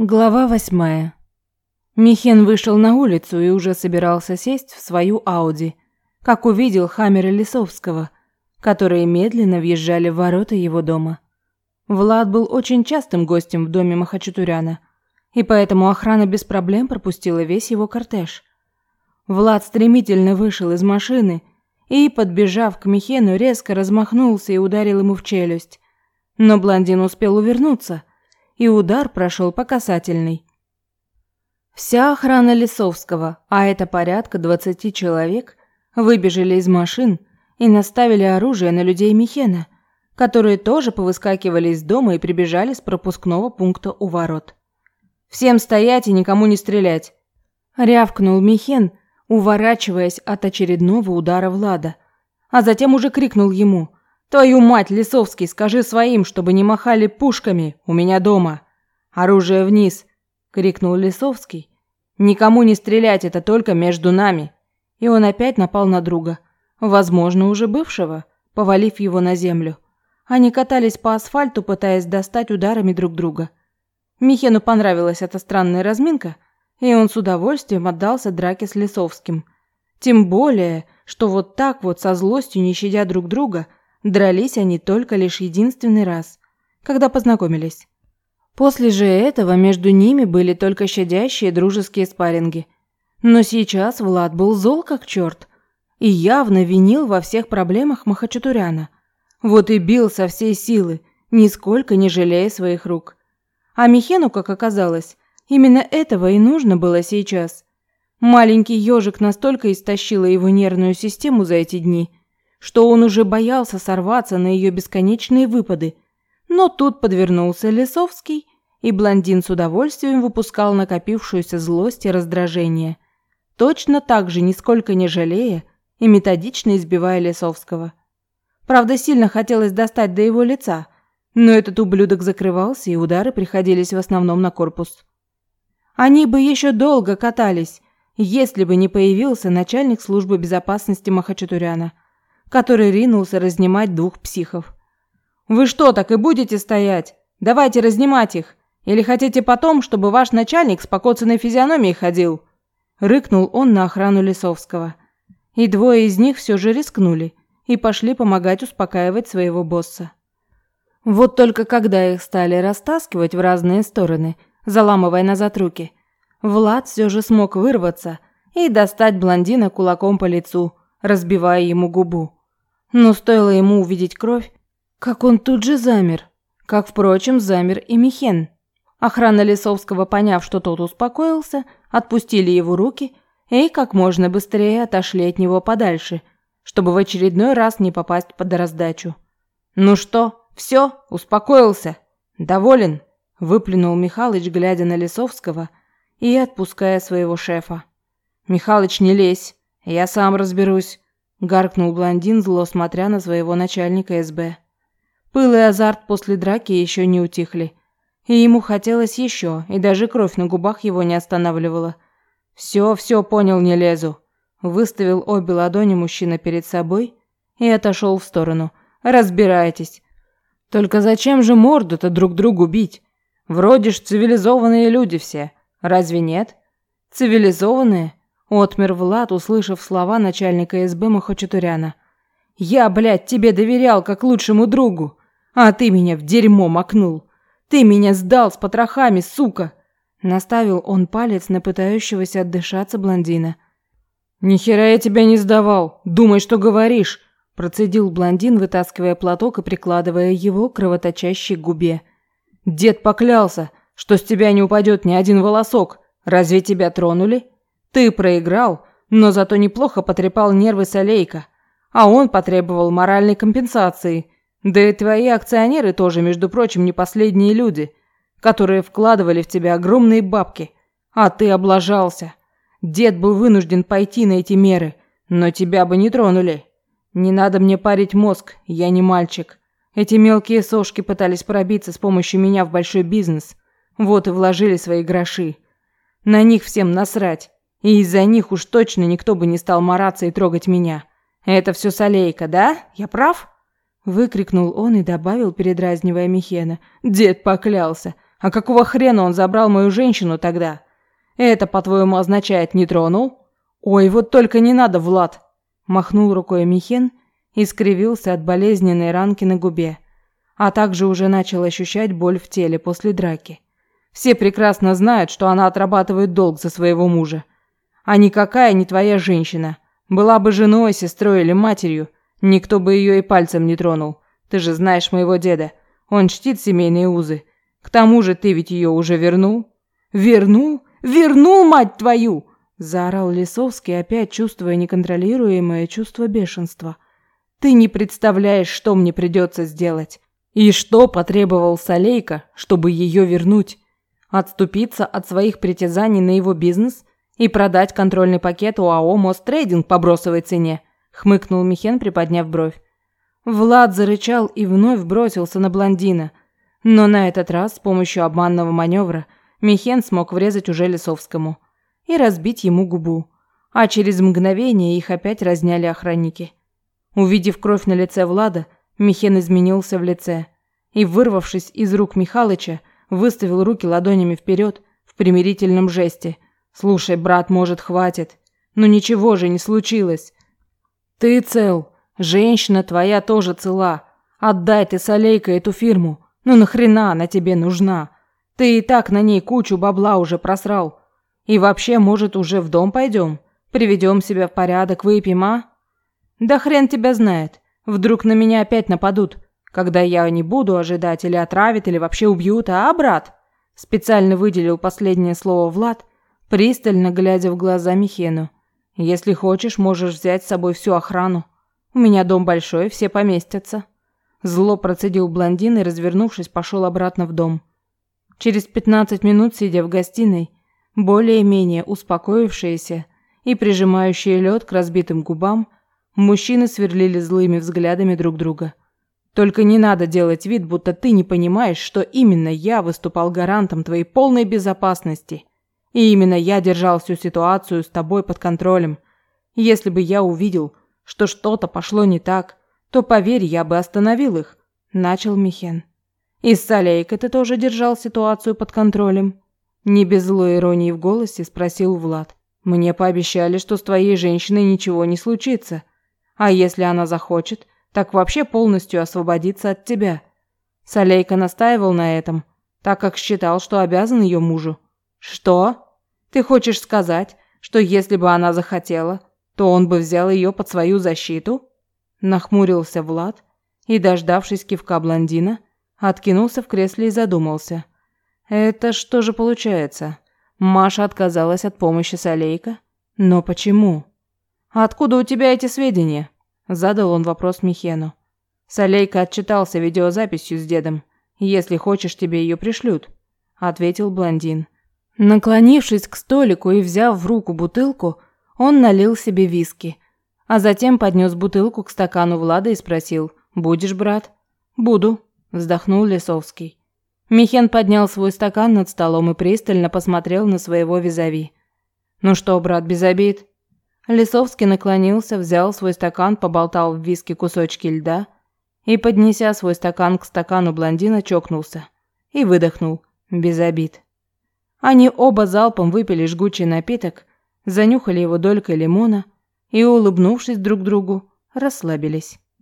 Глава восьмая. Михен вышел на улицу и уже собирался сесть в свою Ауди, как увидел Хаммера Лисовского, которые медленно въезжали в ворота его дома. Влад был очень частым гостем в доме Махачатуряна, и поэтому охрана без проблем пропустила весь его кортеж. Влад стремительно вышел из машины и, подбежав к Михену, резко размахнулся и ударил ему в челюсть. Но блондин успел увернуться – и удар прошел по касательной. Вся охрана Лисовского, а это порядка двадцати человек, выбежали из машин и наставили оружие на людей Михена, которые тоже повыскакивали из дома и прибежали с пропускного пункта у ворот. «Всем стоять и никому не стрелять!» – рявкнул Михен, уворачиваясь от очередного удара Влада, а затем уже крикнул ему – Твою мать, Лисовский, скажи своим, чтобы не махали пушками у меня дома. Оружие вниз, крикнул Лисовский. Никому не стрелять, это только между нами. И он опять напал на друга, возможно, уже бывшего, повалив его на землю. Они катались по асфальту, пытаясь достать ударами друг друга. Михену понравилась эта странная разминка, и он с удовольствием отдался драке с Лисовским. Тем более, что вот так вот со злостью, не щадя друг друга, Дрались они только лишь единственный раз, когда познакомились. После же этого между ними были только щадящие дружеские спарринги. Но сейчас Влад был зол как черт и явно винил во всех проблемах Махачатуряна. Вот и бил со всей силы, нисколько не жалея своих рук. А Михену, как оказалось, именно этого и нужно было сейчас. Маленький ежик настолько истощила его нервную систему за эти дни – что он уже боялся сорваться на ее бесконечные выпады. Но тут подвернулся Лесовский, и блондин с удовольствием выпускал накопившуюся злость и раздражение. Точно так же, нисколько не жалея и методично избивая Лесовского. Правда, сильно хотелось достать до его лица, но этот ублюдок закрывался, и удары приходились в основном на корпус. Они бы еще долго катались, если бы не появился начальник службы безопасности Махачатуряна – который ринулся разнимать двух психов. «Вы что, так и будете стоять? Давайте разнимать их! Или хотите потом, чтобы ваш начальник с покоцанной физиономией ходил?» Рыкнул он на охрану Лисовского. И двое из них все же рискнули и пошли помогать успокаивать своего босса. Вот только когда их стали растаскивать в разные стороны, заламывая назад руки, Влад все же смог вырваться и достать блондина кулаком по лицу, разбивая ему губу. Но стоило ему увидеть кровь, как он тут же замер, как, впрочем, замер и Михен. Охрана Лисовского, поняв, что тот успокоился, отпустили его руки и как можно быстрее отошли от него подальше, чтобы в очередной раз не попасть под раздачу. «Ну что, все, успокоился? Доволен?» – выплюнул Михалыч, глядя на Лисовского и отпуская своего шефа. «Михалыч, не лезь, я сам разберусь гаркнул блондин, зло смотря на своего начальника СБ. Пыл и азарт после драки еще не утихли, и ему хотелось еще, и даже кровь на губах его не останавливала. Все, все понял, не лезу. Выставил обе ладони мужчина перед собой и отошел в сторону. Разбирайтесь. Только зачем же морду-то друг другу бить? Вроде ж цивилизованные люди все. Разве нет? Цивилизованные? Отмер Влад, услышав слова начальника СБ Махачатуряна. «Я, блядь, тебе доверял, как лучшему другу, а ты меня в дерьмо макнул. Ты меня сдал с потрохами, сука!» Наставил он палец на пытающегося отдышаться блондина. «Ни хера я тебя не сдавал. Думай, что говоришь!» Процедил блондин, вытаскивая платок и прикладывая его к кровоточащей губе. «Дед поклялся, что с тебя не упадет ни один волосок. Разве тебя тронули?» Ты проиграл, но зато неплохо потрепал нервы Солейка, а он потребовал моральной компенсации. Да и твои акционеры тоже, между прочим, не последние люди, которые вкладывали в тебя огромные бабки, а ты облажался. Дед был вынужден пойти на эти меры, но тебя бы не тронули. Не надо мне парить мозг, я не мальчик. Эти мелкие сошки пытались пробиться с помощью меня в большой бизнес. Вот и вложили свои гроши. На них всем насрать. И из-за них уж точно никто бы не стал мараться и трогать меня. Это все Солейка, да? Я прав?» Выкрикнул он и добавил, передразнивая Михена. «Дед поклялся. А какого хрена он забрал мою женщину тогда? Это, по-твоему, означает «не тронул»? Ой, вот только не надо, Влад!» Махнул рукой Михен и скривился от болезненной ранки на губе, а также уже начал ощущать боль в теле после драки. Все прекрасно знают, что она отрабатывает долг за своего мужа. А никакая не твоя женщина. Была бы женой, сестрой или матерью, никто бы ее и пальцем не тронул. Ты же знаешь моего деда. Он чтит семейные узы. К тому же ты ведь ее уже вернул. Вернул? Вернул, мать твою! Заорал Лисовский, опять чувствуя неконтролируемое чувство бешенства. Ты не представляешь, что мне придется сделать. И что потребовал Солейка, чтобы ее вернуть? Отступиться от своих притязаний на его бизнес и продать контрольный пакет УАО «Мострейдинг» по бросовой цене? Хмыкнул Михен, приподняв бровь. Влад зарычал и вновь бросился на блондина. Но на этот раз с помощью обманного маневра Михен смог врезать уже Лисовскому и разбить ему губу. А через мгновение их опять разняли охранники. Увидев кровь на лице Влада, Михен изменился в лице и, вырвавшись из рук Михалыча, выставил руки ладонями вперед в примирительном жесте. «Слушай, брат, может, хватит? Но ничего же не случилось. Ты цел, Женщина твоя тоже цела. Отдай ты Солейка эту фирму. Ну нахрена она тебе нужна? Ты и так на ней кучу бабла уже просрал. И вообще, может, уже в дом пойдем? Приведем себя в порядок, выпьем, а? Да хрен тебя знает. Вдруг на меня опять нападут, когда я не буду ожидать или отравят, или вообще убьют, а, брат? Специально выделил последнее слово Влад, пристально глядя в глаза Михену. Если хочешь, можешь взять с собой всю охрану. У меня дом большой, все поместятся. Зло процедил блондин и, развернувшись, пошел обратно в дом. Через пятнадцать минут, сидя в гостиной, более-менее успокоившиеся и прижимающие лед к разбитым губам, мужчины сверлили злыми взглядами друг друга. Только не надо делать вид, будто ты не понимаешь, что именно я выступал гарантом твоей полной безопасности. И именно я держал всю ситуацию с тобой под контролем. Если бы я увидел, что что-то пошло не так, то, поверь, я бы остановил их», – начал Михен. «И с Салейкой ты тоже держал ситуацию под контролем?» Не без злой иронии в голосе спросил Влад. «Мне пообещали, что с твоей женщиной ничего не случится. А если она захочет, так вообще полностью освободиться от тебя». Салейка настаивал на этом, так как считал, что обязан ее мужу. «Что? Ты хочешь сказать, что если бы она захотела, то он бы взял ее под свою защиту? Нахмурился Влад и, дождавшись кивка блондина, откинулся в кресле и задумался. Это что же получается? Маша отказалась от помощи Солейка? Но почему? Откуда у тебя эти сведения? Задал он вопрос Михену. Солейка отчитался видеозаписью с дедом. Если хочешь, тебе ее пришлют, ответил блондин. Наклонившись к столику и взяв в руку бутылку, он налил себе виски, а затем поднес бутылку к стакану Влада и спросил «Будешь, брат?» «Буду», – вздохнул Лесовский. Михен поднял свой стакан над столом и пристально посмотрел на своего визави. «Ну что, брат, без обид?» Лесовский наклонился, взял свой стакан, поболтал в виски кусочки льда и, поднеся свой стакан к стакану блондина, чокнулся и выдохнул, без обид. Они оба залпом выпили жгучий напиток, занюхали его долькой лимона и, улыбнувшись друг другу, расслабились.